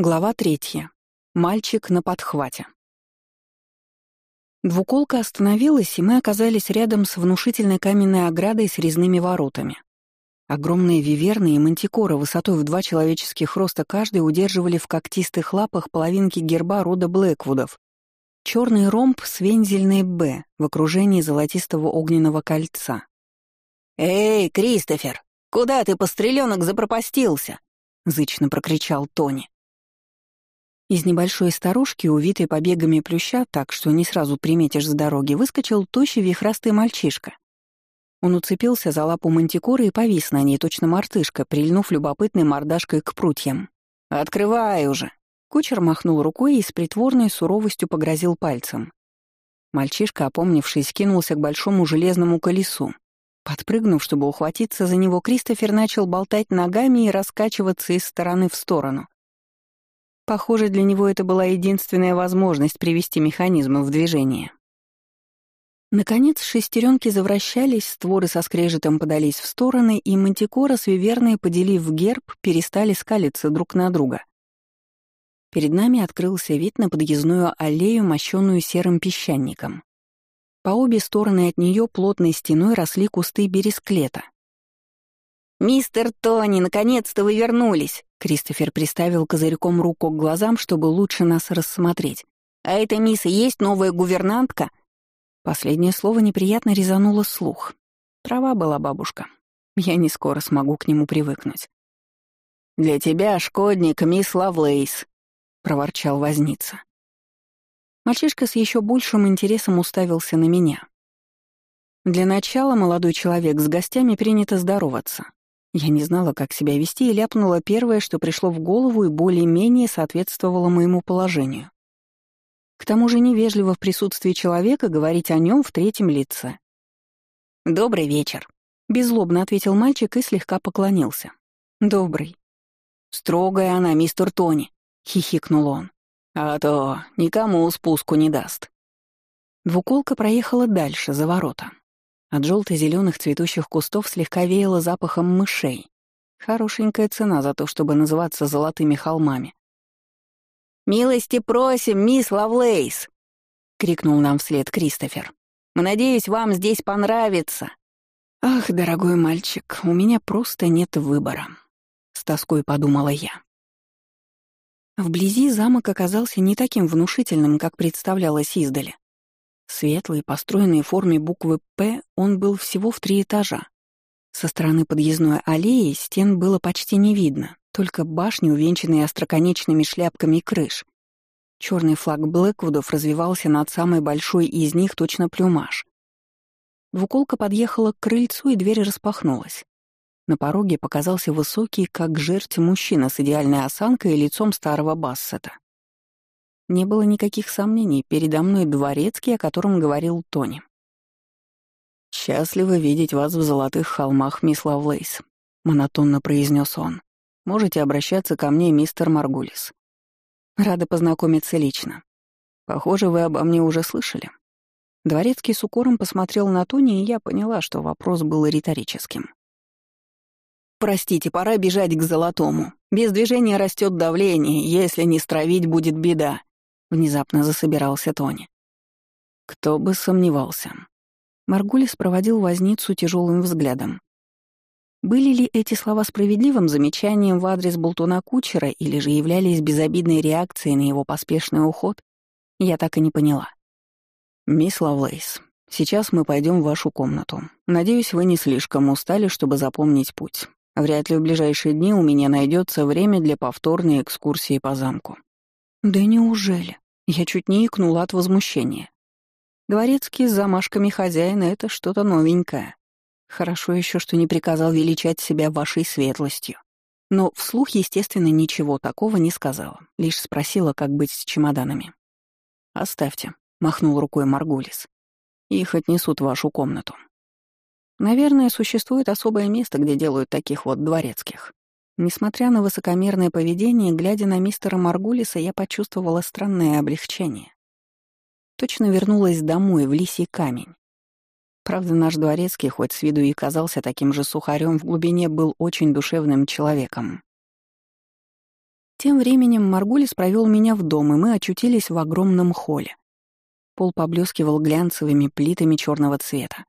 Глава третья. Мальчик на подхвате. Двуколка остановилась, и мы оказались рядом с внушительной каменной оградой с резными воротами. Огромные виверны и мантикоры высотой в два человеческих роста каждый удерживали в когтистых лапах половинки герба рода Блэквудов. Черный ромб с вензельной «Б» в окружении золотистого огненного кольца. «Эй, Кристофер, куда ты, постреленок, запропастился?» — зычно прокричал Тони. Из небольшой сторожки, увитой побегами плюща так, что не сразу приметишь с дороги, выскочил тощий вихрастый мальчишка. Он уцепился за лапу мантикоры и повис на ней, точно мартышка, прильнув любопытной мордашкой к прутьям. «Открывай уже!» Кучер махнул рукой и с притворной суровостью погрозил пальцем. Мальчишка, опомнившись, кинулся к большому железному колесу. Подпрыгнув, чтобы ухватиться за него, Кристофер начал болтать ногами и раскачиваться из стороны в сторону. Похоже, для него это была единственная возможность привести механизмы в движение. Наконец шестеренки завращались, створы со скрежетом подались в стороны, и мантикора с виверной, поделив герб, перестали скалиться друг на друга. Перед нами открылся вид на подъездную аллею, мощенную серым песчаником. По обе стороны от нее плотной стеной росли кусты бересклета. «Мистер Тони, наконец-то вы вернулись!» Кристофер приставил козырьком руку к глазам, чтобы лучше нас рассмотреть. «А эта мисс есть новая гувернантка?» Последнее слово неприятно резануло слух. Права была бабушка. Я не скоро смогу к нему привыкнуть. «Для тебя, шкодник, мисс Лавлейс», — проворчал возница. Мальчишка с еще большим интересом уставился на меня. Для начала молодой человек с гостями принято здороваться. Я не знала, как себя вести, и ляпнула первое, что пришло в голову и более-менее соответствовало моему положению. К тому же невежливо в присутствии человека говорить о нем в третьем лице. «Добрый вечер», — беззлобно ответил мальчик и слегка поклонился. «Добрый». «Строгая она, мистер Тони», — хихикнул он. «А то никому спуску не даст». Двуколка проехала дальше, за ворота. От желто-зеленых цветущих кустов слегка веяло запахом мышей. Хорошенькая цена за то, чтобы называться золотыми холмами. «Милости просим, мисс Лавлейс!» — крикнул нам вслед Кристофер. «Надеюсь, вам здесь понравится». «Ах, дорогой мальчик, у меня просто нет выбора», — с тоской подумала я. Вблизи замок оказался не таким внушительным, как представлялось издали. Светлый, построенный в форме буквы «П», он был всего в три этажа. Со стороны подъездной аллеи стен было почти не видно, только башни, увенчанные остроконечными шляпками крыш. Черный флаг Блэквудов развивался над самой большой из них точно плюмаж. Двуколка подъехала к крыльцу, и дверь распахнулась. На пороге показался высокий, как жерть, мужчина с идеальной осанкой и лицом старого Бассета. Не было никаких сомнений, передо мной дворецкий, о котором говорил Тони. «Счастливо видеть вас в золотых холмах, мисс Лавлейс», — монотонно произнес он. «Можете обращаться ко мне, мистер Маргулис. Рада познакомиться лично. Похоже, вы обо мне уже слышали». Дворецкий с укором посмотрел на Тони, и я поняла, что вопрос был риторическим. «Простите, пора бежать к золотому. Без движения растет давление, если не стравить, будет беда», — внезапно засобирался Тони. Кто бы сомневался. Маргулис проводил возницу тяжелым взглядом. Были ли эти слова справедливым замечанием в адрес болтуна кучера или же являлись безобидной реакцией на его поспешный уход, я так и не поняла. «Мисс Лавлейс, сейчас мы пойдем в вашу комнату. Надеюсь, вы не слишком устали, чтобы запомнить путь. Вряд ли в ближайшие дни у меня найдется время для повторной экскурсии по замку». Да неужели? Я чуть не икнула от возмущения. Дворецкий с замашками хозяина — это что-то новенькое. Хорошо еще, что не приказал величать себя вашей светлостью. Но вслух, естественно, ничего такого не сказала, лишь спросила, как быть с чемоданами. «Оставьте», — махнул рукой Маргулис. «Их отнесут в вашу комнату». Наверное, существует особое место, где делают таких вот дворецких. Несмотря на высокомерное поведение, глядя на мистера Маргулиса, я почувствовала странное облегчение. Точно вернулась домой, в лисий камень. Правда, наш дворецкий, хоть с виду и казался таким же сухарем, в глубине был очень душевным человеком. Тем временем Маргулис провел меня в дом, и мы очутились в огромном холле. Пол поблескивал глянцевыми плитами черного цвета.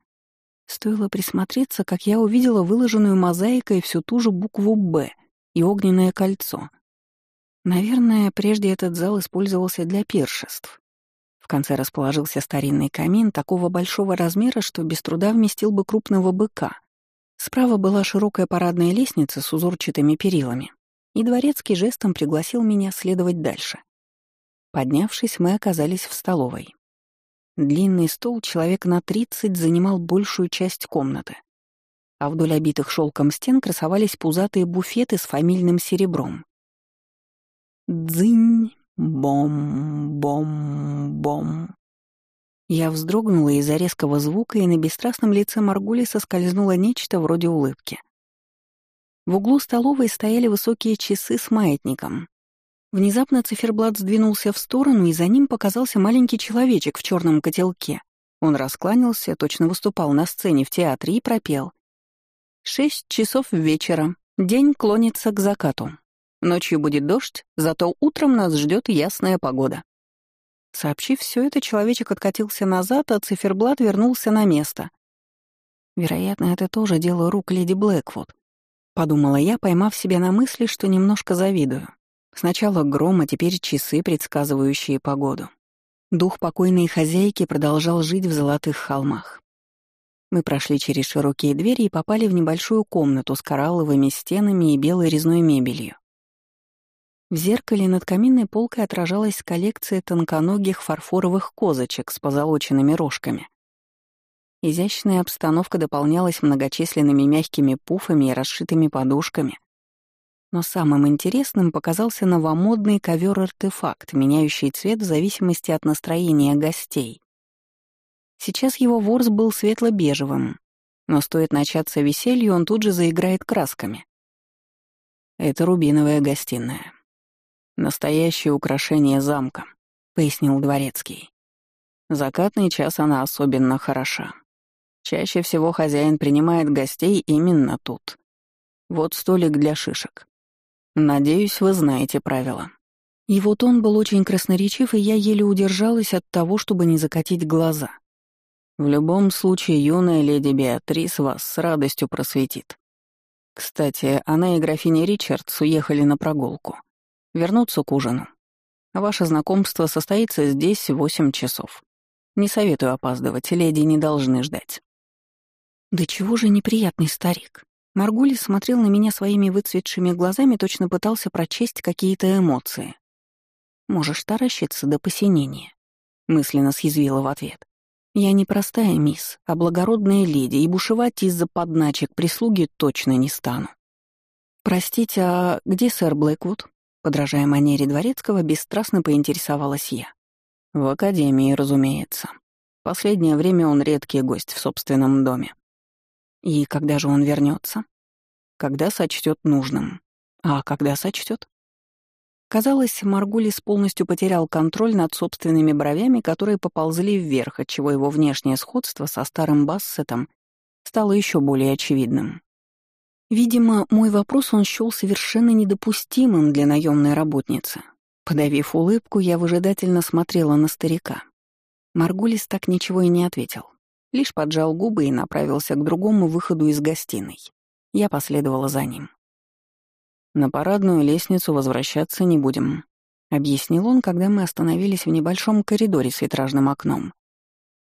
Стоило присмотреться, как я увидела выложенную мозаикой всю ту же букву «Б» и огненное кольцо. Наверное, прежде этот зал использовался для пиршеств. В конце расположился старинный камин такого большого размера, что без труда вместил бы крупного быка. Справа была широкая парадная лестница с узорчатыми перилами, и дворецкий жестом пригласил меня следовать дальше. Поднявшись, мы оказались в столовой. Длинный стол человек на 30 занимал большую часть комнаты, а вдоль обитых шелком стен красовались пузатые буфеты с фамильным серебром. Дзынь, бом, бом, бом. Я вздрогнула из-за резкого звука, и на бесстрастном лице Маргули соскользнуло нечто вроде улыбки. В углу столовой стояли высокие часы с маятником, Внезапно циферблат сдвинулся в сторону, и за ним показался маленький человечек в черном котелке. Он раскланялся, точно выступал на сцене в театре и пропел. «Шесть часов вечера. День клонится к закату. Ночью будет дождь, зато утром нас ждет ясная погода». Сообщив все это, человечек откатился назад, а циферблат вернулся на место. Вероятно, это тоже дело рук леди Блэквуд. Подумала я, поймав себя на мысли, что немножко завидую. Сначала гром, а теперь часы, предсказывающие погоду. Дух покойной хозяйки продолжал жить в золотых холмах. Мы прошли через широкие двери и попали в небольшую комнату с коралловыми стенами и белой резной мебелью. В зеркале над каминной полкой отражалась коллекция тонконогих фарфоровых козочек с позолоченными рожками. Изящная обстановка дополнялась многочисленными мягкими пуфами и расшитыми подушками, но самым интересным показался новомодный ковер-артефакт, меняющий цвет в зависимости от настроения гостей. Сейчас его ворс был светло-бежевым, но стоит начаться веселью, он тут же заиграет красками. Это рубиновая гостиная. Настоящее украшение замка, пояснил дворецкий. Закатный час она особенно хороша. Чаще всего хозяин принимает гостей именно тут. Вот столик для шишек. Надеюсь, вы знаете правила». И вот он был очень красноречив, и я еле удержалась от того, чтобы не закатить глаза. В любом случае, юная леди Беатрис вас с радостью просветит. Кстати, она и графиня Ричардс уехали на прогулку. Вернуться к ужину. Ваше знакомство состоится здесь в восемь часов. Не советую опаздывать, леди не должны ждать. Да чего же неприятный старик. Маргули смотрел на меня своими выцветшими глазами, точно пытался прочесть какие-то эмоции. «Можешь таращиться до посинения», — мысленно съязвила в ответ. «Я не простая мисс, а благородная леди, и бушевать из-за подначек прислуги точно не стану». «Простите, а где сэр Блэквуд?» Подражая манере дворецкого, бесстрастно поинтересовалась я. «В академии, разумеется. Последнее время он редкий гость в собственном доме. И когда же он вернется? Когда сочтет нужным. А когда сочтет? Казалось, Маргулис полностью потерял контроль над собственными бровями, которые поползли вверх, отчего его внешнее сходство со старым Бассетом стало еще более очевидным. Видимо, мой вопрос он счёл совершенно недопустимым для наемной работницы. Подавив улыбку, я выжидательно смотрела на старика. Маргулис так ничего и не ответил лишь поджал губы и направился к другому выходу из гостиной. Я последовала за ним. «На парадную лестницу возвращаться не будем», — объяснил он, когда мы остановились в небольшом коридоре с витражным окном.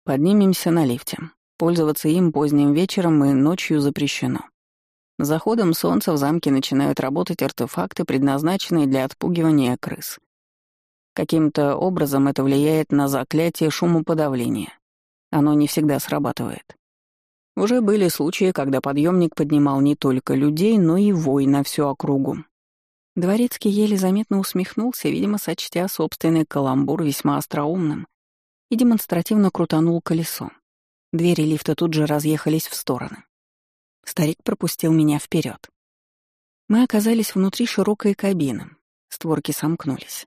«Поднимемся на лифте. Пользоваться им поздним вечером и ночью запрещено. Заходом солнца в замке начинают работать артефакты, предназначенные для отпугивания крыс. Каким-то образом это влияет на заклятие шумоподавления, оно не всегда срабатывает. Уже были случаи, когда подъемник поднимал не только людей, но и вой на всю округу. Дворецкий еле заметно усмехнулся, видимо, сочтя собственный каламбур весьма остроумным, и демонстративно крутанул колесо. Двери лифта тут же разъехались в стороны. Старик пропустил меня вперед. Мы оказались внутри широкой кабины. Створки сомкнулись.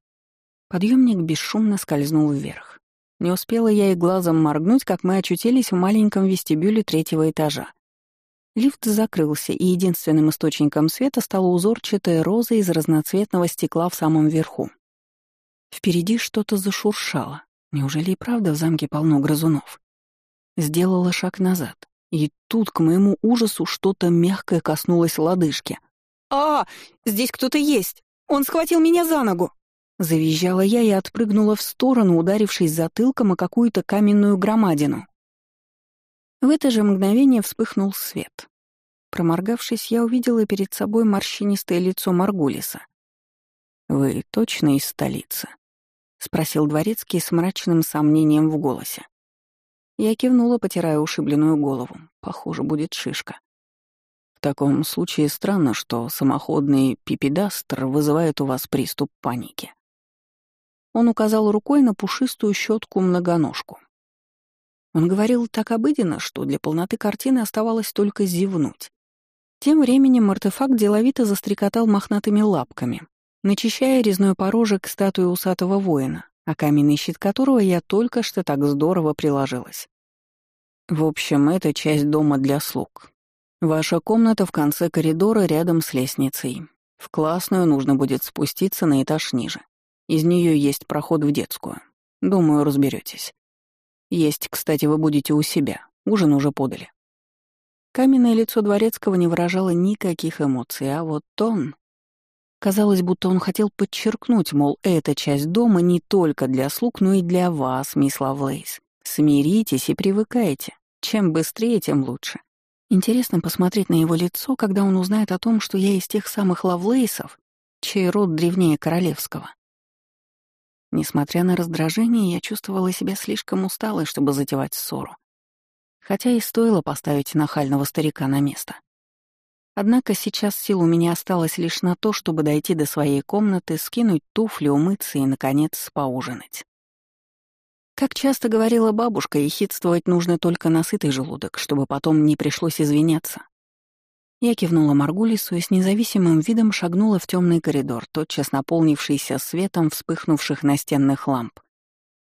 Подъемник бесшумно скользнул вверх. Не успела я и глазом моргнуть, как мы очутились в маленьком вестибюле третьего этажа. Лифт закрылся, и единственным источником света стала узорчатая роза из разноцветного стекла в самом верху. Впереди что-то зашуршало. Неужели и правда в замке полно грызунов? Сделала шаг назад, и тут, к моему ужасу, что-то мягкое коснулось лодыжки. «А, здесь кто-то есть! Он схватил меня за ногу!» Завизжала я и отпрыгнула в сторону, ударившись затылком о какую-то каменную громадину. В это же мгновение вспыхнул свет. Проморгавшись, я увидела перед собой морщинистое лицо Маргулиса. «Вы точно из столицы?» — спросил дворецкий с мрачным сомнением в голосе. Я кивнула, потирая ушибленную голову. Похоже, будет шишка. В таком случае странно, что самоходный пипедастр вызывает у вас приступ паники. Он указал рукой на пушистую щетку-многоножку. Он говорил так обыденно, что для полноты картины оставалось только зевнуть. Тем временем артефакт деловито застрекотал мохнатыми лапками, начищая резной порожек статуи усатого воина, а каменный щит которого я только что так здорово приложилась. В общем, это часть дома для слуг. Ваша комната в конце коридора рядом с лестницей. В классную нужно будет спуститься на этаж ниже. Из нее есть проход в детскую. Думаю, разберетесь. Есть, кстати, вы будете у себя. Ужин уже подали. Каменное лицо Дворецкого не выражало никаких эмоций, а вот он... Казалось, будто он хотел подчеркнуть, мол, эта часть дома не только для слуг, но и для вас, мисс Лавлейс. Смиритесь и привыкайте. Чем быстрее, тем лучше. Интересно посмотреть на его лицо, когда он узнает о том, что я из тех самых Лавлейсов, чей род древнее королевского. Несмотря на раздражение, я чувствовала себя слишком усталой, чтобы затевать ссору хотя и стоило поставить нахального старика на место. Однако сейчас сил у меня осталось лишь на то, чтобы дойти до своей комнаты, скинуть туфли, умыться и, наконец, поужинать. Как часто говорила бабушка, ехидствовать нужно только на сытый желудок, чтобы потом не пришлось извиняться. Я кивнула Маргулису и с независимым видом шагнула в темный коридор, тотчас наполнившийся светом вспыхнувших настенных ламп.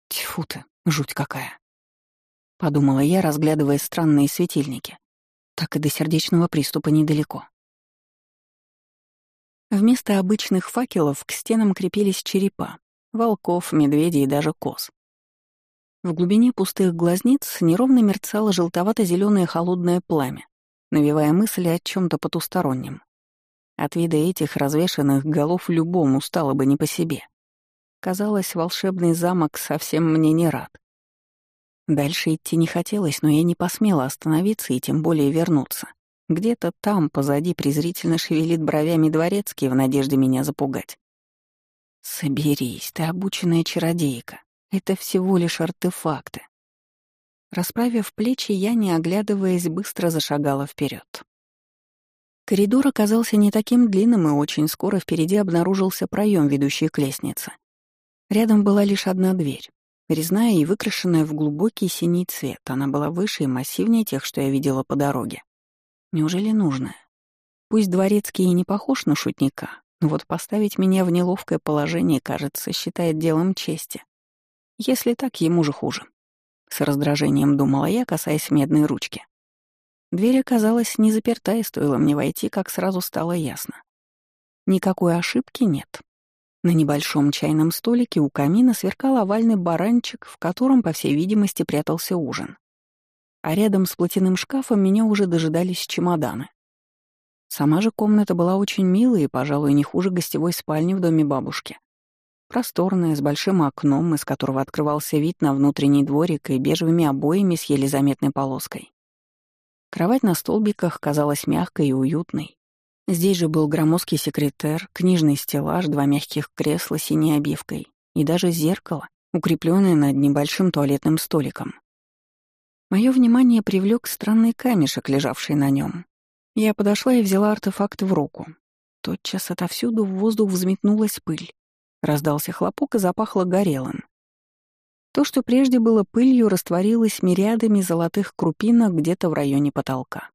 Тьфу ты, жуть какая. — подумала я, разглядывая странные светильники. Так и до сердечного приступа недалеко. Вместо обычных факелов к стенам крепились черепа — волков, медведей и даже коз. В глубине пустых глазниц неровно мерцало желтовато зеленое холодное пламя, навевая мысли о чем то потустороннем. От вида этих развешанных голов любому стало бы не по себе. Казалось, волшебный замок совсем мне не рад. Дальше идти не хотелось, но я не посмела остановиться и тем более вернуться. Где-то там, позади, презрительно шевелит бровями дворецкий в надежде меня запугать. «Соберись, ты обученная чародейка. Это всего лишь артефакты». Расправив плечи, я, не оглядываясь, быстро зашагала вперед. Коридор оказался не таким длинным, и очень скоро впереди обнаружился проем, ведущий к лестнице. Рядом была лишь одна дверь. Резная и выкрашенная в глубокий синий цвет, она была выше и массивнее тех, что я видела по дороге. Неужели нужная? Пусть дворецкий и не похож на шутника, но вот поставить меня в неловкое положение, кажется, считает делом чести. Если так, ему же хуже. С раздражением думала я, касаясь медной ручки. Дверь оказалась не заперта, и стоило мне войти, как сразу стало ясно. Никакой ошибки нет. На небольшом чайном столике у камина сверкал овальный баранчик, в котором, по всей видимости, прятался ужин. А рядом с платяным шкафом меня уже дожидались чемоданы. Сама же комната была очень милая и, пожалуй, не хуже гостевой спальни в доме бабушки. Просторная, с большим окном, из которого открывался вид на внутренний дворик и бежевыми обоями с еле заметной полоской. Кровать на столбиках казалась мягкой и уютной, Здесь же был громоздкий секретер, книжный стеллаж, два мягких кресла с синей обивкой и даже зеркало, укрепленное над небольшим туалетным столиком. Мое внимание привлек странный камешек, лежавший на нем. Я подошла и взяла артефакт в руку. Тотчас отовсюду в воздух взметнулась пыль. Раздался хлопок и запахло горелым. То, что прежде было пылью, растворилось мириадами золотых крупинок где-то в районе потолка.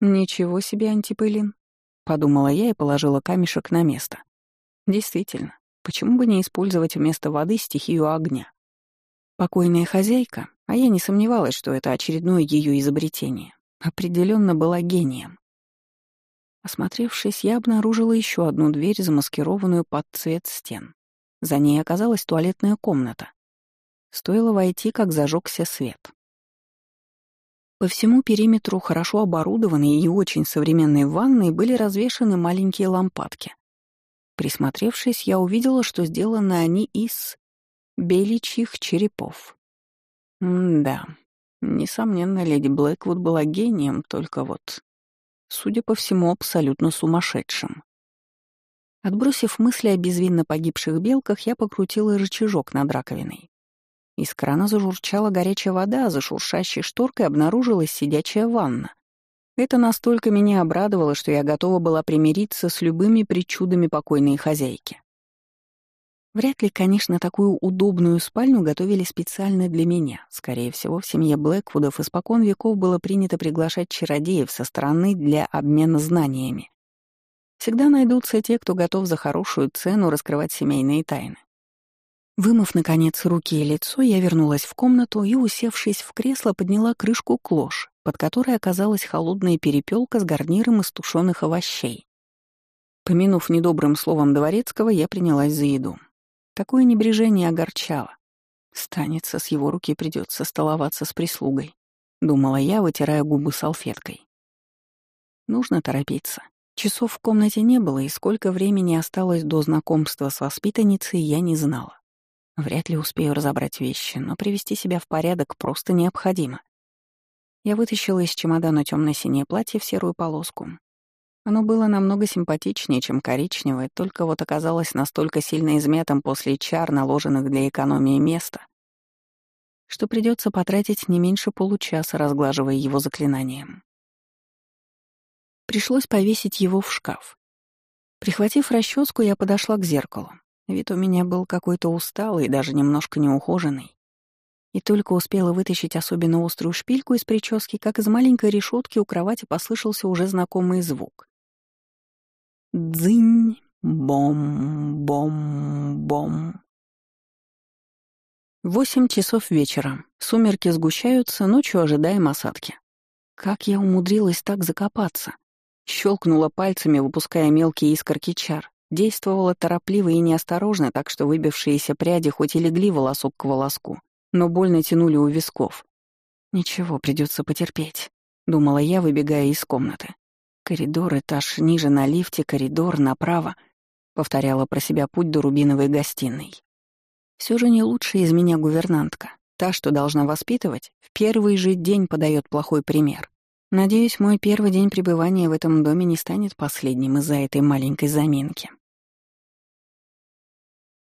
«Ничего себе антипылин», — подумала я и положила камешек на место. Действительно, почему бы не использовать вместо воды стихию огня? Покойная хозяйка, а я не сомневалась, что это очередное ее изобретение, определенно была гением. Осмотревшись, я обнаружила еще одну дверь, замаскированную под цвет стен. За ней оказалась туалетная комната. Стоило войти, как зажегся свет. По всему периметру хорошо оборудованной и очень современной ванной были развешаны маленькие лампадки. Присмотревшись, я увидела, что сделаны они из беличьих черепов. М-да, несомненно, леди Блэквуд была гением, только вот, судя по всему, абсолютно сумасшедшим. Отбросив мысли о безвинно погибших белках, я покрутила рычажок над раковиной. Из крана зажурчала горячая вода, а за шуршащей шторкой обнаружилась сидячая ванна. Это настолько меня обрадовало, что я готова была примириться с любыми причудами покойной хозяйки. Вряд ли, конечно, такую удобную спальню готовили специально для меня. Скорее всего, в семье Блэквудов испокон веков было принято приглашать чародеев со стороны для обмена знаниями. Всегда найдутся те, кто готов за хорошую цену раскрывать семейные тайны. Вымыв, наконец, руки и лицо, я вернулась в комнату и, усевшись в кресло, подняла крышку клош, под которой оказалась холодная перепелка с гарниром из тушеных овощей. Помянув недобрым словом Дворецкого, я принялась за еду. Такое небрежение огорчало. Станется, с его руки придется столоваться с прислугой, думала я, вытирая губы салфеткой. Нужно торопиться. Часов в комнате не было, и сколько времени осталось до знакомства с воспитанницей, я не знала. Вряд ли успею разобрать вещи, но привести себя в порядок просто необходимо. Я вытащила из чемодана темно синее платье в серую полоску. Оно было намного симпатичнее, чем коричневое, только вот оказалось настолько сильно измятым после чар, наложенных для экономии места, что придется потратить не меньше получаса, разглаживая его заклинанием. Пришлось повесить его в шкаф. Прихватив расческу, я подошла к зеркалу. Вид у меня был какой-то усталый, даже немножко неухоженный. И только успела вытащить особенно острую шпильку из прически, как из маленькой решетки у кровати послышался уже знакомый звук. Дзынь, бом, бом, бом. Восемь часов вечера. Сумерки сгущаются, ночью ожидаем осадки. Как я умудрилась так закопаться? Щелкнула пальцами, выпуская мелкие искорки чар. Действовала торопливо и неосторожно, так что выбившиеся пряди хоть и легли волосок к волоску, но больно тянули у висков. «Ничего, придется потерпеть», — думала я, выбегая из комнаты. «Коридор, этаж ниже на лифте, коридор, направо», — повторяла про себя путь до рубиновой гостиной. Все же не лучшая из меня гувернантка. Та, что должна воспитывать, в первый же день подает плохой пример. Надеюсь, мой первый день пребывания в этом доме не станет последним из-за этой маленькой заминки.